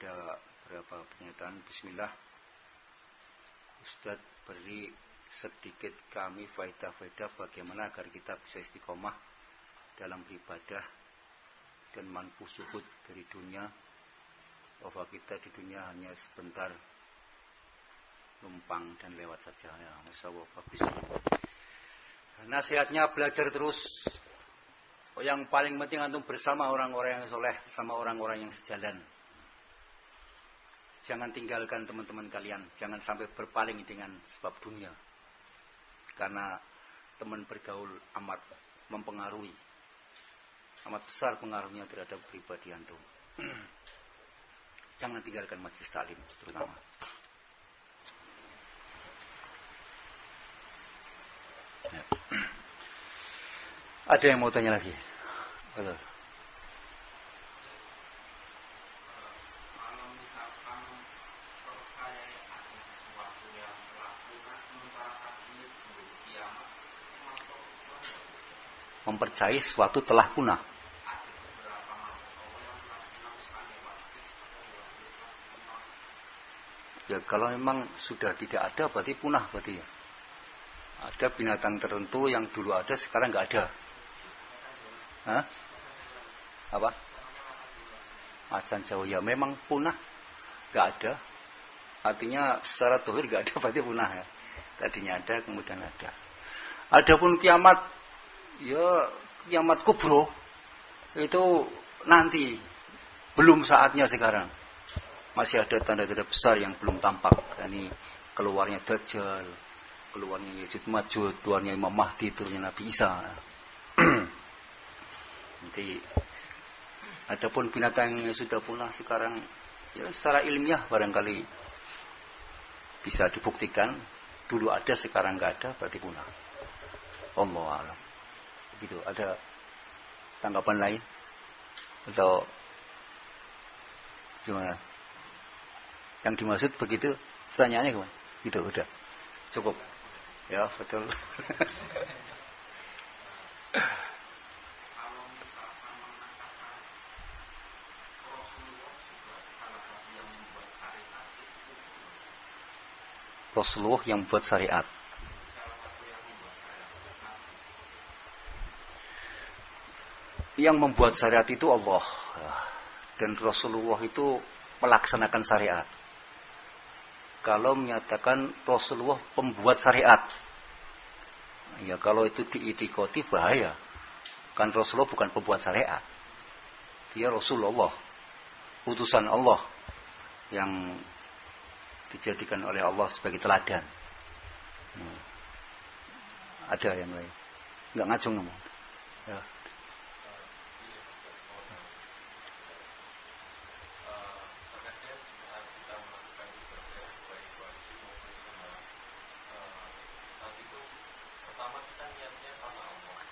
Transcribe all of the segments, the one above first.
ada beberapa pernyataan? Bismillah. Ustadz beri sedikit kami faedah-faedah bagaimana agar kita bisa istiqomah dalam beribadah dan mampu suhud dari dunia. Bahwa kita di dunia hanya sebentar numpang dan lewat saja. Ya Masya Allah bagus. Nasihatnya belajar terus. Yang paling penting antum bersama orang-orang yang soleh sama orang-orang yang sejalan Jangan tinggalkan teman-teman kalian. Jangan sampai berpaling dengan sebab dunia. Karena teman bergaul amat mempengaruhi. Amat besar pengaruhnya terhadap pribadi antum. Jangan tinggalkan majlis taklim terutama. Ya. Ada yang mau tanya lagi? Betul. Mempercayai sesuatu telah punah. Ya kalau memang sudah tidak ada berarti punah berarti ya. Ada binatang tertentu yang dulu ada sekarang nggak ada. Hah? Apa? Macan Jawa ya memang punah, nggak ada. Artinya secara tuhir nggak ada berarti punah ya. Tadinya ada kemudian ada. Adapun kiamat ya kiamat kubro itu nanti. Belum saatnya sekarang. Masih ada tanda-tanda besar yang belum tampak. Ini keluarnya Dajjal keluarnya Yajud Majud keluarnya Imam Mahdi turunnya Nabi Isa. Nanti adapun binatang yang sudah punah sekarang ya secara ilmiah barangkali bisa dibuktikan. Dulu ada sekarang nggak ada berarti punah Allah alam Gitu. Ada tanggapan lain? Atau gimana? Yang dimaksud begitu pertanyaannya gimana? Gitu, udah. Cukup. Ya, betul. Rasulullah yang buat syariat. Yang membuat syariat itu Allah dan Rasulullah itu melaksanakan syariat. Kalau menyatakan Rasulullah pembuat syariat, ya kalau itu diitikoti bahaya. Kan Rasulullah bukan pembuat syariat. Dia Rasulullah, utusan Allah yang dijadikan oleh Allah sebagai teladan. Hmm. Ada yang lain? Enggak ngacung ngomong. Ya.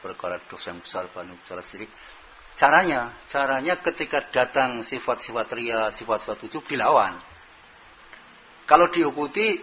perkara dosa yang besar, banu besar syirik. Caranya, caranya ketika datang sifat-sifat ria, sifat-sifat tujuh dilawan. Kalau diikuti,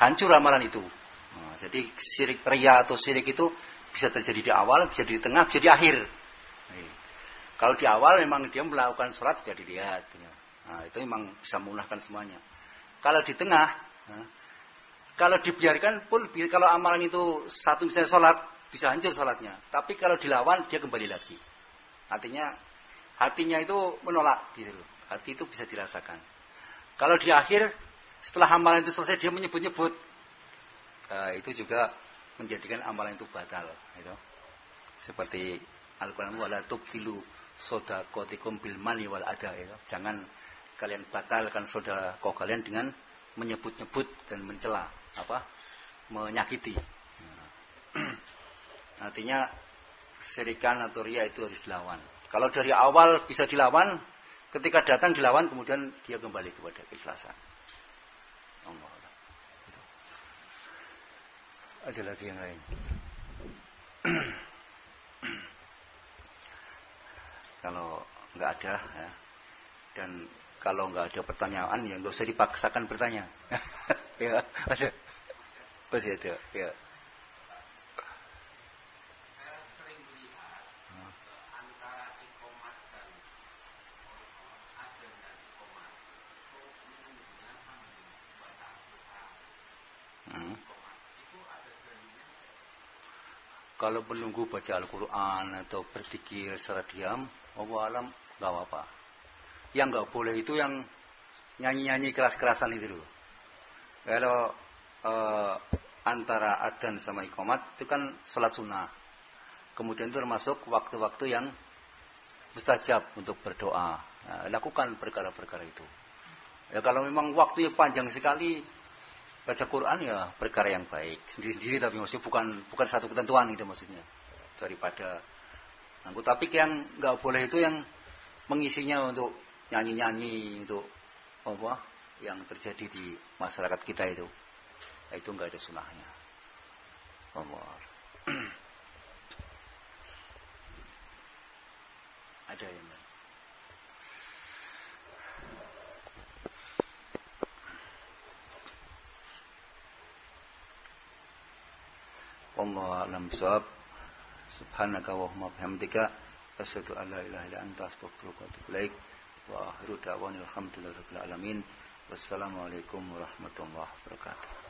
hancur amalan itu. Nah, jadi syirik ria atau syirik itu bisa terjadi di awal, bisa di tengah, bisa di akhir. Kalau di awal memang dia melakukan sholat sudah dilihat. Nah, itu memang bisa memulahkan semuanya. Kalau di tengah, nah, kalau dibiarkan pun, kalau amalan itu satu misalnya sholat, bisa hancur sholatnya. Tapi kalau dilawan, dia kembali lagi. Artinya, hatinya itu menolak. gitu Hati itu bisa dirasakan. Kalau di akhir, setelah amalan itu selesai, dia menyebut-nyebut. Nah, itu juga menjadikan amalan itu batal. Gitu. Seperti Al-Quran, wala tubtilu sodakotikum bil mali wal ada. Gitu. Jangan kalian batalkan sodako kalian dengan menyebut-nyebut dan mencela apa menyakiti. Artinya serikan atau ria itu harus dilawan. Kalau dari awal bisa dilawan, Ketika datang dilawan kemudian dia kembali kepada keikhlasan. Allah. Itu. Ada lagi yang lain. kalau nggak ada ya, dan kalau nggak ada pertanyaan ya nggak usah dipaksakan bertanya. ya ada masih ada ya. Kalau menunggu baca Al-Quran atau berzikir secara diam, Allah alam nggak apa-apa. Yang nggak boleh itu yang nyanyi-nyanyi keras-kerasan itu loh. Kalau uh, antara adan sama ikomat itu kan sholat sunnah. Kemudian itu termasuk waktu-waktu yang mustajab untuk berdoa. Nah, lakukan perkara-perkara itu. Ya kalau memang waktunya panjang sekali, baca Quran ya perkara yang baik. Sendiri-sendiri tapi maksudnya bukan bukan satu ketentuan itu maksudnya. Daripada angkut tapi yang nggak boleh itu yang mengisinya untuk nyanyi-nyanyi untuk apa yang terjadi di masyarakat kita itu. Nah, itu nggak ada sunahnya Allah ada yang Allah alam bisawab. Subhanaka wa bihamdika asyhadu an la ilaha illa anta astaghfiruka wa atubu ilaik. Wa akhiru da'wana alhamdulillahi rabbil alamin. Wassalamualaikum warahmatullahi wabarakatuh.